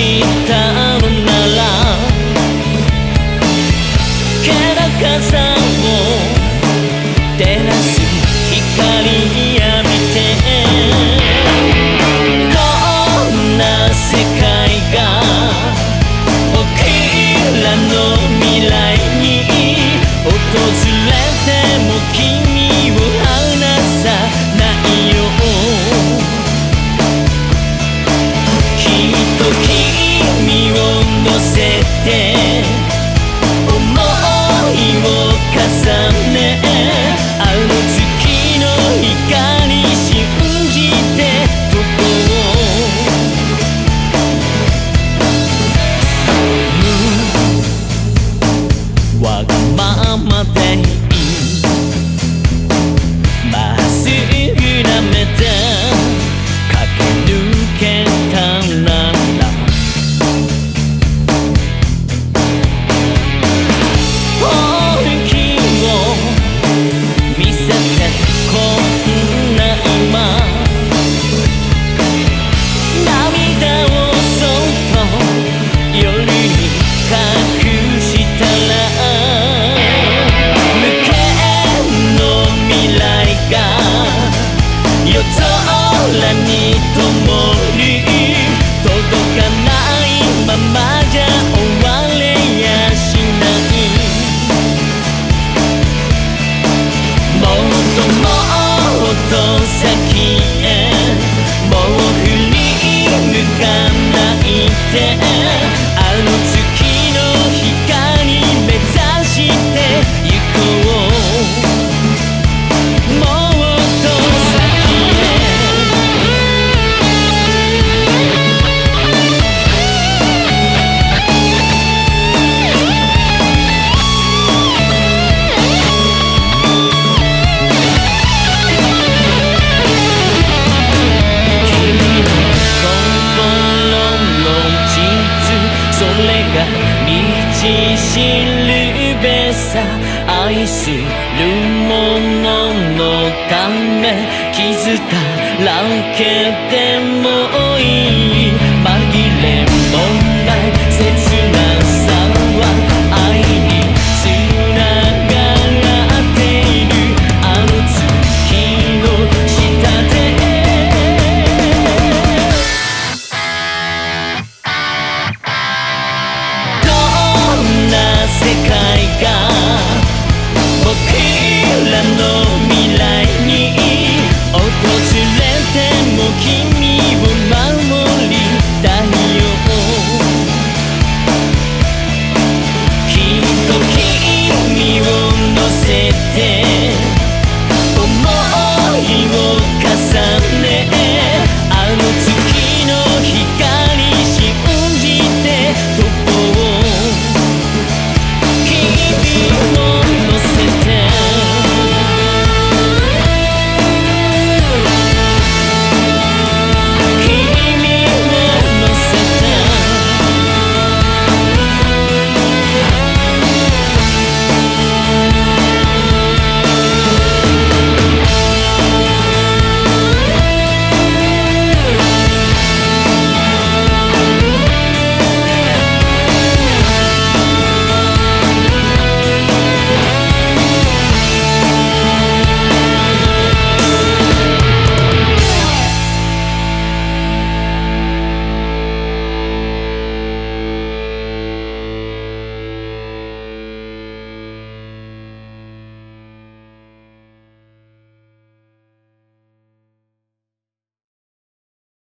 したのならけらかさししるべさ愛するもののため傷だらけてもいい。紛れも